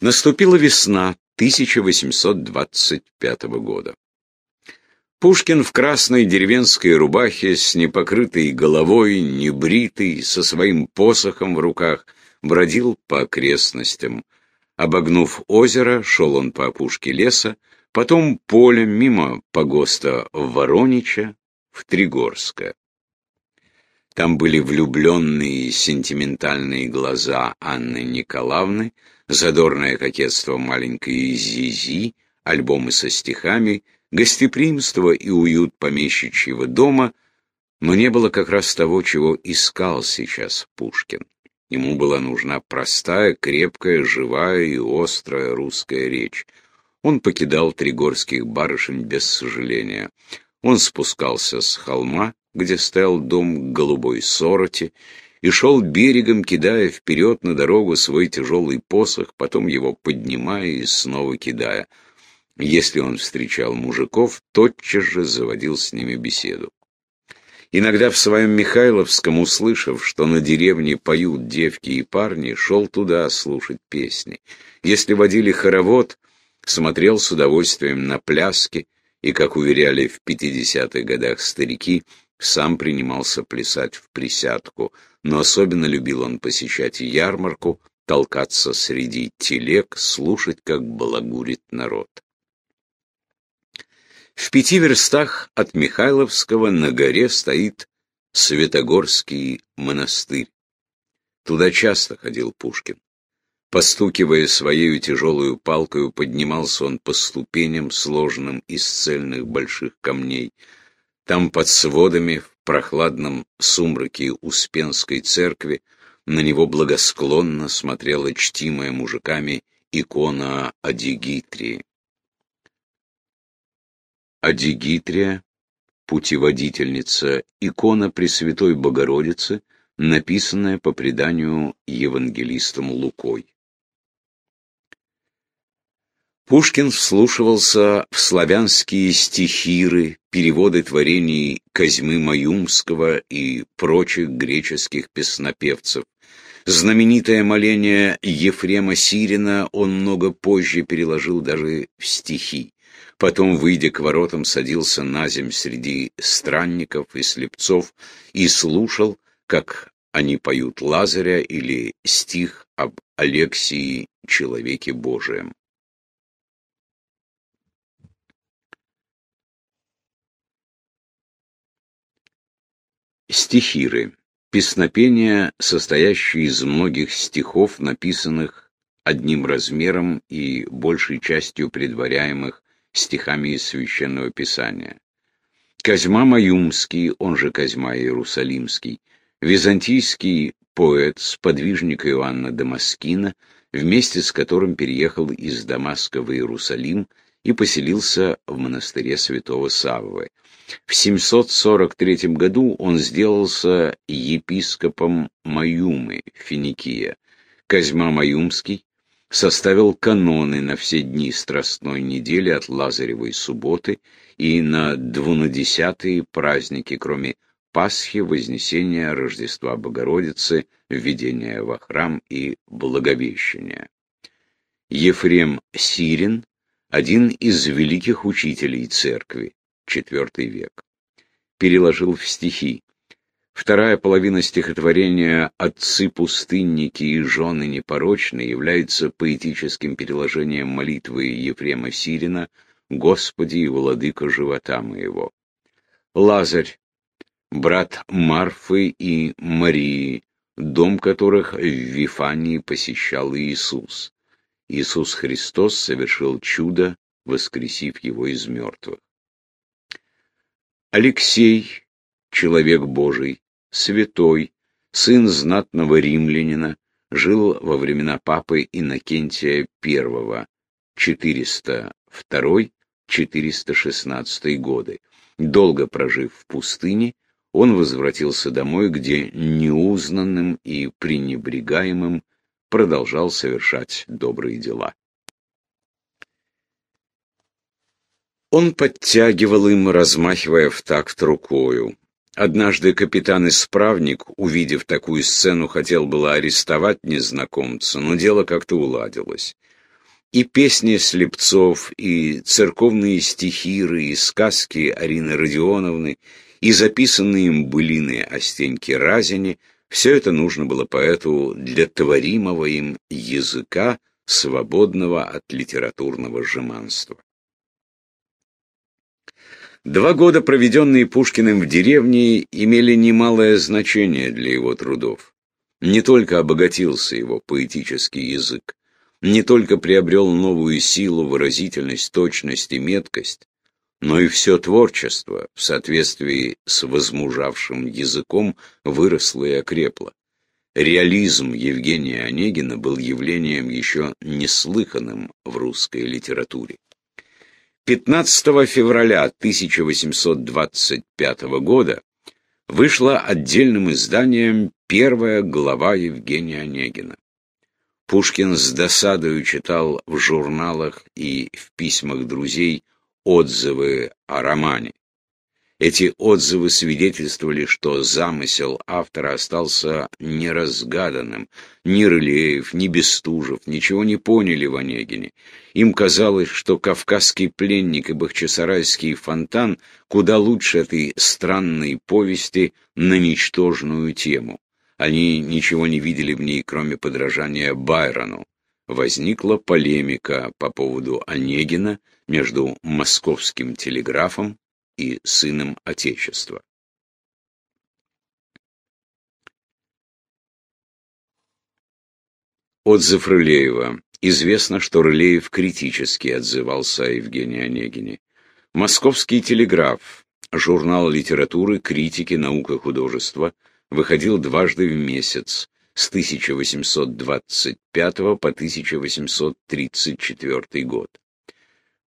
Наступила весна 1825 года. Пушкин в красной деревенской рубахе с непокрытой головой, небритый, со своим посохом в руках, бродил по окрестностям. Обогнув озеро, шел он по опушке леса, потом полем мимо погоста Воронича, в Тригорское. Там были влюбленные сентиментальные глаза Анны Николаевны, задорное кокетство маленькой Зизи, альбомы со стихами — гостеприимство и уют помещичьего дома, но не было как раз того, чего искал сейчас Пушкин. Ему была нужна простая, крепкая, живая и острая русская речь. Он покидал тригорских барышень без сожаления. Он спускался с холма, где стоял дом голубой сороти, и шел берегом, кидая вперед на дорогу свой тяжелый посох, потом его поднимая и снова кидая — если он встречал мужиков, тотчас же заводил с ними беседу. Иногда в своем Михайловском, услышав, что на деревне поют девки и парни, шел туда слушать песни. Если водили хоровод, смотрел с удовольствием на пляски, и, как уверяли в пятидесятых годах старики, сам принимался плясать в присядку, но особенно любил он посещать ярмарку, толкаться среди телег, слушать, как балагурит народ. В пяти верстах от Михайловского на горе стоит Светогорский монастырь. Туда часто ходил Пушкин. Постукивая своей тяжелую палкою, поднимался он по ступеням, сложенным из цельных больших камней. Там под сводами, в прохладном сумраке Успенской церкви, на него благосклонно смотрела чтимая мужиками икона Адигитрии. Адигитрия, путеводительница, икона Пресвятой Богородицы, написанная по преданию евангелистом Лукой. Пушкин вслушивался в славянские стихиры, переводы творений Козьмы Маюмского и прочих греческих песнопевцев. Знаменитое моление Ефрема Сирина он много позже переложил даже в стихи. Потом, выйдя к воротам, садился на земь среди странников и слепцов и слушал, как они поют Лазаря или стих об Алексии, человеке Божием. Стихиры. Песнопения, состоящие из многих стихов, написанных одним размером и большей частью предваряемых стихами из Священного Писания. Козьма Маюмский, он же Козьма Иерусалимский, византийский поэт, сподвижник Иоанна Дамаскина, вместе с которым переехал из Дамаска в Иерусалим и поселился в монастыре святого Саввы. В 743 году он сделался епископом Маюмы, Финикия. Козьма Маюмский составил каноны на все дни Страстной недели от Лазаревой субботы и на двунадесятые праздники, кроме Пасхи, Вознесения, Рождества Богородицы, введения во храм и Благовещения. Ефрем Сирин – один из великих учителей церкви, IV век. Переложил в стихи Вторая половина стихотворения «Отцы-пустынники и жены непорочные» является поэтическим переложением молитвы Ефрема Сирина «Господи и владыка живота моего». Лазарь, брат Марфы и Марии, дом которых в Вифании посещал Иисус. Иисус Христос совершил чудо, воскресив его из мертвых. Алексей, человек Божий, святой, сын знатного римлянина, жил во времена папы Иннокентия I, 402-416 годы. Долго прожив в пустыне, он возвратился домой, где неузнанным и пренебрегаемым продолжал совершать добрые дела. Он подтягивал им, размахивая в такт рукою. Однажды капитан-исправник, увидев такую сцену, хотел было арестовать незнакомца, но дело как-то уладилось. И песни слепцов, и церковные стихиры, и сказки Арины Родионовны, и записанные им былины о Стеньке Разине — все это нужно было поэту для творимого им языка, свободного от литературного жеманства. Два года, проведенные Пушкиным в деревне, имели немалое значение для его трудов. Не только обогатился его поэтический язык, не только приобрел новую силу, выразительность, точность и меткость, но и все творчество в соответствии с возмужавшим языком выросло и окрепло. Реализм Евгения Онегина был явлением еще неслыханным в русской литературе. 15 февраля 1825 года вышла отдельным изданием первая глава Евгения Онегина. Пушкин с досадою читал в журналах и в письмах друзей отзывы о романе. Эти отзывы свидетельствовали, что замысел автора остался неразгаданным. Ни Рылеев, ни Бестужев ничего не поняли в Онегине. Им казалось, что «Кавказский пленник» и «Бахчисарайский фонтан» куда лучше этой странной повести на ничтожную тему. Они ничего не видели в ней, кроме подражания Байрону. Возникла полемика по поводу Онегина между московским телеграфом и сыном Отечества. Отзыв Рылеева. Известно, что Рылеев критически отзывался о Евгении Онегине. Московский телеграф, журнал литературы, критики, наука, художества, выходил дважды в месяц с 1825 по 1834 год.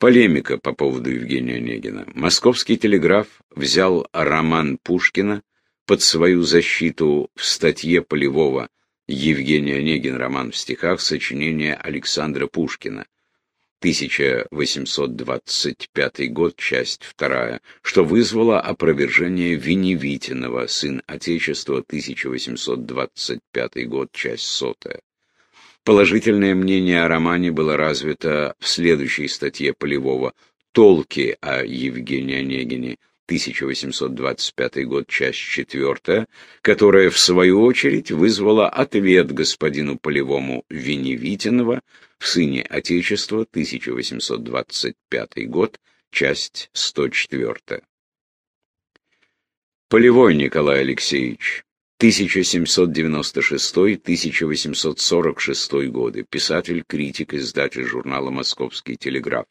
Полемика по поводу Евгения Онегина. Московский телеграф взял роман Пушкина под свою защиту в статье Полевого «Евгений Онегин. Роман в стихах. Сочинение Александра Пушкина». 1825 год, часть вторая, что вызвало опровержение Веневитинова, сын Отечества, 1825 год, часть сотая. Положительное мнение о романе было развито в следующей статье Полевого «Толки о Евгении Онегине», 1825 год, часть 4, которая, в свою очередь, вызвала ответ господину Полевому Веневитинова в «Сыне Отечества», 1825 год, часть 104. Полевой Николай Алексеевич, 1796-1846 годы. Писатель, критик, издатель журнала «Московский телеграф».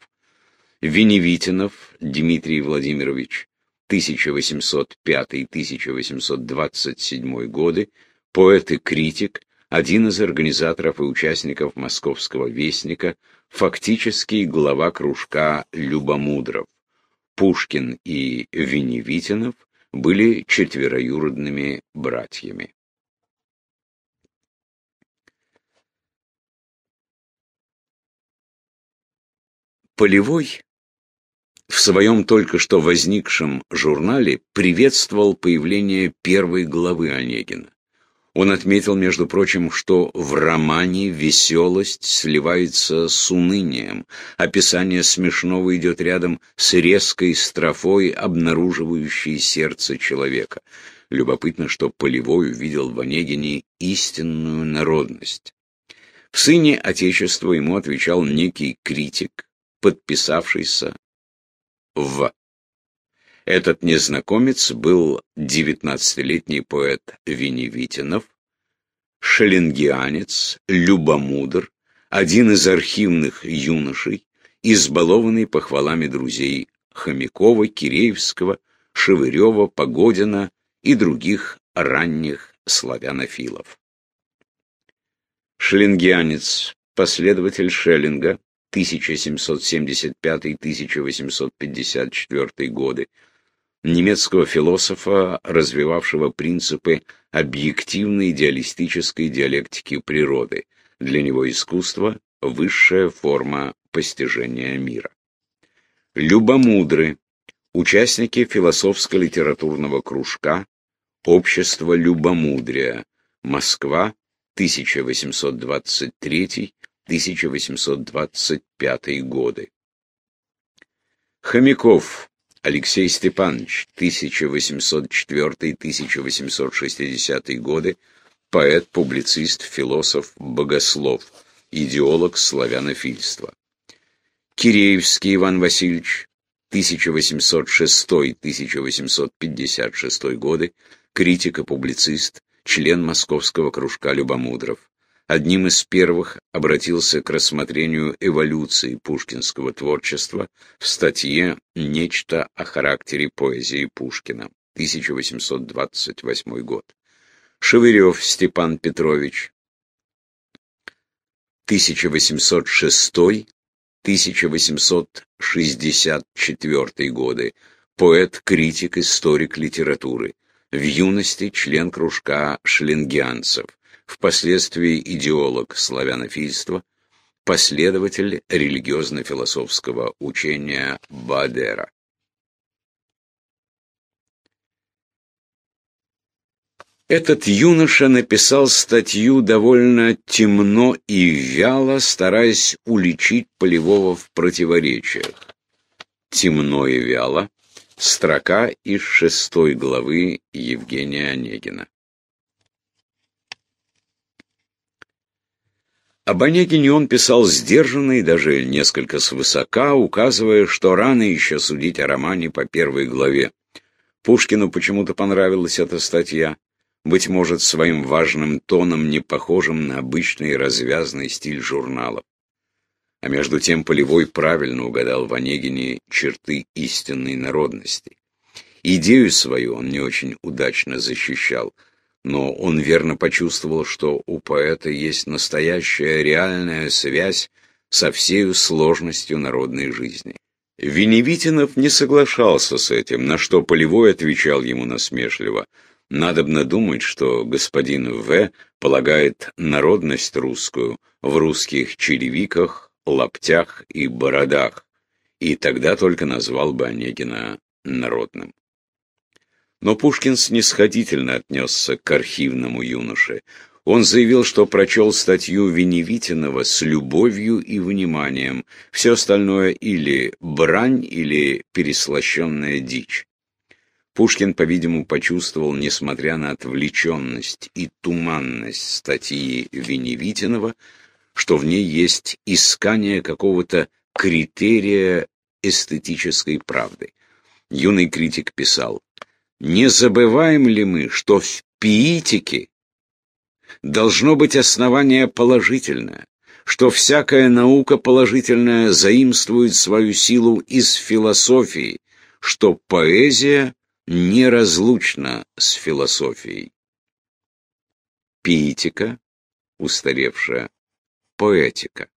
Веневитинов Дмитрий Владимирович, 1805-1827 годы, поэт и критик, один из организаторов и участников «Московского вестника», фактически глава кружка «Любомудров». Пушкин и Веневитинов были четвероюродными братьями. Полевой в своем только что возникшем журнале приветствовал появление первой главы Онегина. Он отметил, между прочим, что в романе веселость сливается с унынием. Описание смешного идет рядом с резкой строфой, обнаруживающей сердце человека. Любопытно, что Полевой увидел в Онегине истинную народность. В «Сыне Отечества» ему отвечал некий критик, подписавшийся «В». Этот незнакомец был девятнадцатилетний поэт Веневитинов, шеллингианец, любомудр, один из архивных юношей, избалованный похвалами друзей Хомякова, Киреевского, Шевырева, Погодина и других ранних славянофилов. Шеллингианец, последователь Шеллинга, 1775-1854 годы, немецкого философа, развивавшего принципы объективной идеалистической диалектики природы. Для него искусство – высшая форма постижения мира. Любомудры, участники философско-литературного кружка «Общество любомудрия», Москва, 1823 1825 годы. Хомяков Алексей Степанович, 1804-1860 годы, поэт, публицист, философ, богослов, идеолог славянофильства. Киреевский Иван Васильевич, 1806-1856 годы, критик и публицист, член Московского кружка любомудров. Одним из первых обратился к рассмотрению эволюции пушкинского творчества в статье «Нечто о характере поэзии Пушкина», 1828 год. Шевырев Степан Петрович, 1806-1864 годы, поэт, критик, историк литературы, в юности член кружка шленгианцев, впоследствии идеолог славянофильства, последователь религиозно-философского учения Бадера. Этот юноша написал статью довольно темно и вяло, стараясь уличить Полевого в противоречиях. Темно и вяло строка из шестой главы Евгения Онегина. Об Онегине он писал сдержанно и даже несколько свысока, указывая, что рано еще судить о романе по первой главе. Пушкину почему-то понравилась эта статья быть может, своим важным тоном, не похожим на обычный развязный стиль журналов. А между тем Полевой правильно угадал в Онегине черты истинной народности. Идею свою он не очень удачно защищал, но он верно почувствовал, что у поэта есть настоящая реальная связь со всей сложностью народной жизни. Веневитинов не соглашался с этим, на что Полевой отвечал ему насмешливо – Надобно думать, что господин В. полагает народность русскую в русских черевиках, лаптях и бородах, и тогда только назвал бы Онегина народным. Но Пушкин снисходительно отнесся к архивному юноше. Он заявил, что прочел статью Веневитинова с любовью и вниманием, все остальное или брань, или переслащенная дичь. Пушкин, по-видимому, почувствовал, несмотря на отвлеченность и туманность статьи Веневитинова, что в ней есть искание какого-то критерия эстетической правды. Юный критик писал, «Не забываем ли мы, что в пиитике должно быть основание положительное, что всякая наука положительная заимствует свою силу из философии, что поэзия неразлучна с философией. Пиитика, устаревшая поэтика.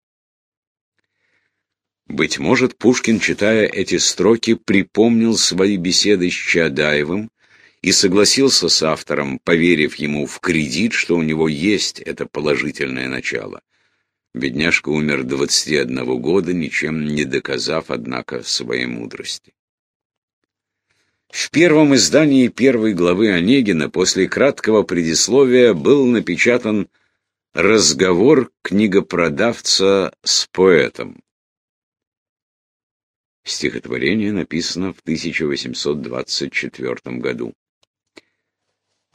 Быть может, Пушкин, читая эти строки, припомнил свои беседы с Чадаевым и согласился с автором, поверив ему в кредит, что у него есть это положительное начало. Бедняжка умер 21 года, ничем не доказав, однако, своей мудрости. В первом издании первой главы Онегина после краткого предисловия был напечатан разговор книгопродавца с поэтом. Стихотворение написано в 1824 году.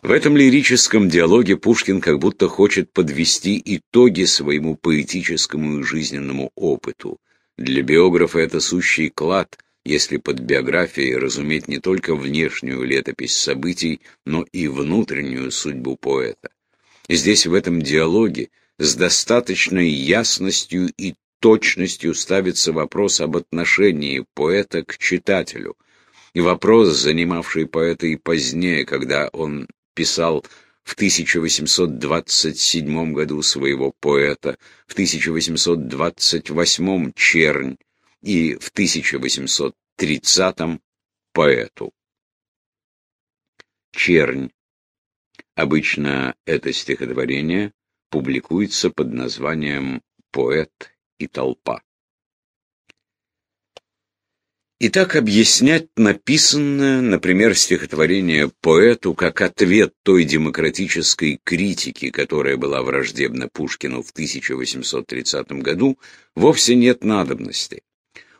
В этом лирическом диалоге Пушкин как будто хочет подвести итоги своему поэтическому и жизненному опыту. Для биографа это сущий клад – если под биографией разуметь не только внешнюю летопись событий, но и внутреннюю судьбу поэта. Здесь, в этом диалоге, с достаточной ясностью и точностью ставится вопрос об отношении поэта к читателю. И вопрос, занимавший поэта и позднее, когда он писал в 1827 году своего поэта, в 1828 чернь, и в 1830-м поэту. Чернь. Обычно это стихотворение публикуется под названием «Поэт и толпа». Итак, объяснять написанное, например, стихотворение поэту как ответ той демократической критики, которая была враждебна Пушкину в 1830 году, вовсе нет надобности.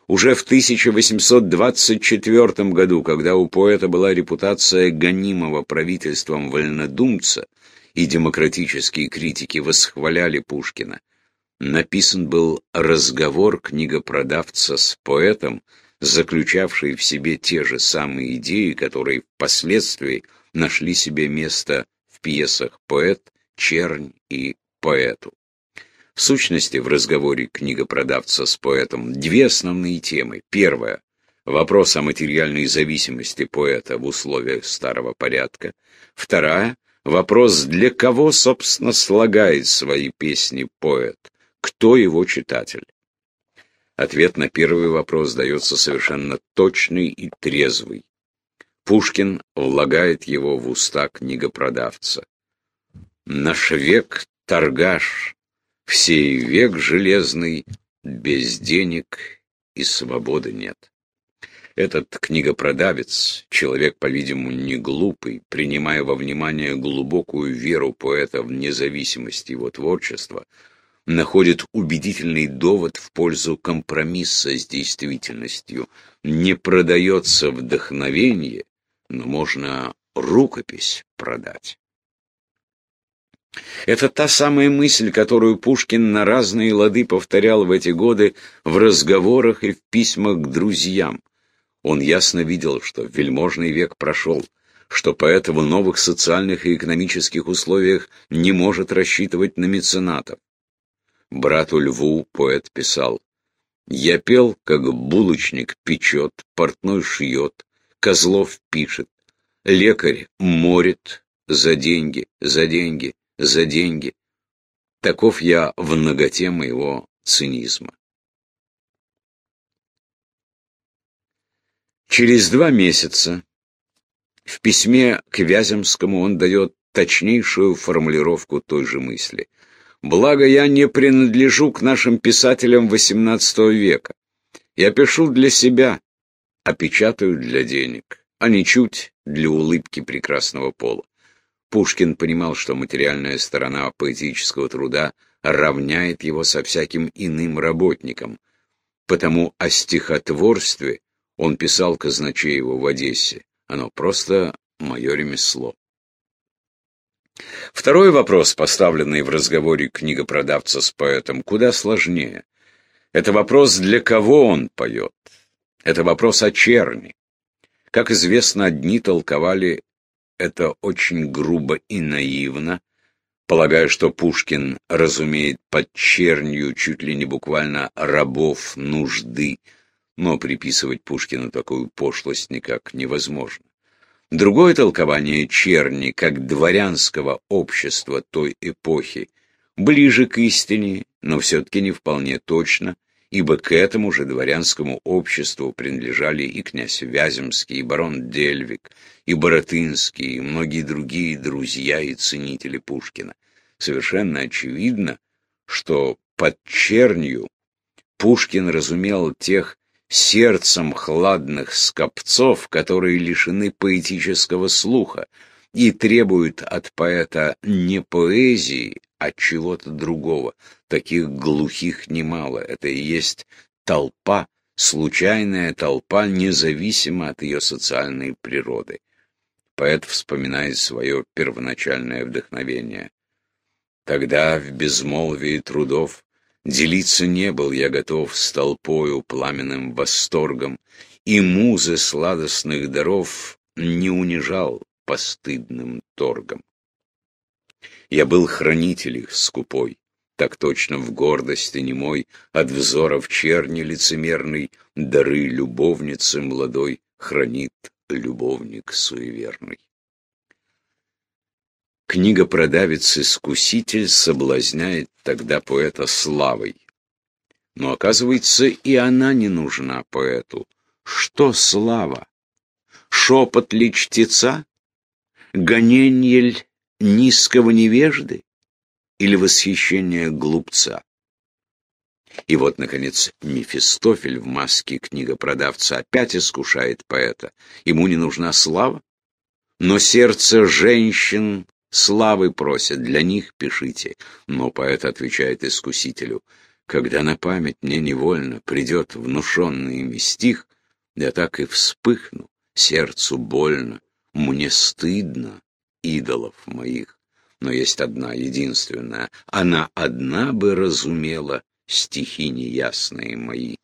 Уже в 1824 году, когда у поэта была репутация гонимого правительством вольнодумца, и демократические критики восхваляли Пушкина, написан был разговор книгопродавца с поэтом, заключавший в себе те же самые идеи, которые впоследствии нашли себе место в пьесах «Поэт», «Чернь» и «Поэту». В сущности, в разговоре книгопродавца с поэтом две основные темы. Первая – вопрос о материальной зависимости поэта в условиях старого порядка. Вторая – вопрос, для кого, собственно, слагает свои песни поэт, кто его читатель. Ответ на первый вопрос дается совершенно точный и трезвый. Пушкин влагает его в уста книгопродавца. «Наш век — торгаш, всей век железный, без денег и свободы нет». Этот книгопродавец, человек, по-видимому, не глупый, принимая во внимание глубокую веру поэта в независимость его творчества, находит убедительный довод в пользу компромисса с действительностью. Не продается вдохновение, но можно рукопись продать. Это та самая мысль, которую Пушкин на разные лады повторял в эти годы в разговорах и в письмах к друзьям. Он ясно видел, что вельможный век прошел, что поэт в новых социальных и экономических условиях не может рассчитывать на меценатов. Брату Льву поэт писал, «Я пел, как булочник печет, портной шьет, Козлов пишет, лекарь морит за деньги, за деньги, за деньги. Таков я в ноготе моего цинизма». Через два месяца в письме к Вяземскому он дает точнейшую формулировку той же мысли – Благо, я не принадлежу к нашим писателям XVIII века. Я пишу для себя, а печатаю для денег, а не чуть для улыбки прекрасного пола. Пушкин понимал, что материальная сторона поэтического труда равняет его со всяким иным работником, потому о стихотворстве он писал Казначееву в Одессе. Оно просто мое ремесло. Второй вопрос, поставленный в разговоре книгопродавца с поэтом, куда сложнее. Это вопрос, для кого он поет. Это вопрос о черни. Как известно, одни толковали это очень грубо и наивно, полагая, что Пушкин разумеет под чернью чуть ли не буквально рабов нужды, но приписывать Пушкину такую пошлость никак невозможно. Другое толкование черни, как дворянского общества той эпохи, ближе к истине, но все-таки не вполне точно, ибо к этому же дворянскому обществу принадлежали и князь Вяземский, и барон Дельвик, и Боротынский, и многие другие друзья и ценители Пушкина. Совершенно очевидно, что под чернью Пушкин разумел тех сердцем хладных скопцов, которые лишены поэтического слуха и требуют от поэта не поэзии, а чего-то другого. Таких глухих немало. Это и есть толпа, случайная толпа, независимо от ее социальной природы. Поэт вспоминает свое первоначальное вдохновение. Тогда в безмолвии трудов Делиться не был я готов с толпою пламенным восторгом, И музы сладостных даров не унижал постыдным торгом. Я был хранитель их скупой, так точно в гордости немой, От взоров черни лицемерной, дары любовницы молодой Хранит любовник суеверный. Книга-продавец-искуситель соблазняет тогда поэта славой. Но оказывается, и она не нужна поэту. Что слава? Шепот ли чтеца? Гоненье низкого невежды? Или восхищение глупца? И вот, наконец, Мефистофель в маске книгопродавца опять искушает поэта. Ему не нужна слава, но сердце женщин славы просят, для них пишите. Но поэт отвечает искусителю, когда на память мне невольно придет внушенный ими стих, я так и вспыхну, сердцу больно, мне стыдно идолов моих. Но есть одна, единственная, она одна бы разумела стихи неясные мои.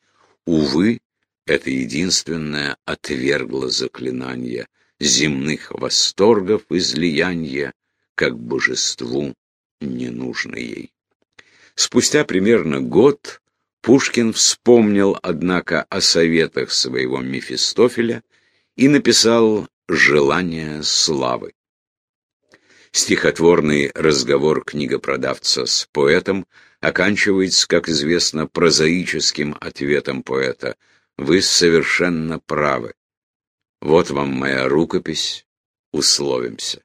Увы, это единственное отвергло заклинание земных восторгов излияния, как божеству не нужно ей. Спустя примерно год Пушкин вспомнил, однако, о советах своего Мефистофеля и написал «Желание славы». Стихотворный разговор книгопродавца с поэтом оканчивается, как известно, прозаическим ответом поэта. «Вы совершенно правы. Вот вам моя рукопись, условимся».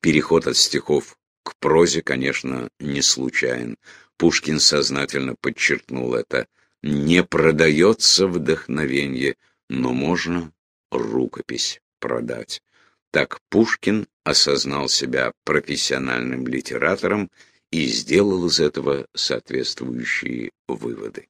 Переход от стихов к прозе, конечно, не случайен. Пушкин сознательно подчеркнул это. Не продается вдохновение, но можно рукопись продать. Так Пушкин осознал себя профессиональным литератором и сделал из этого соответствующие выводы.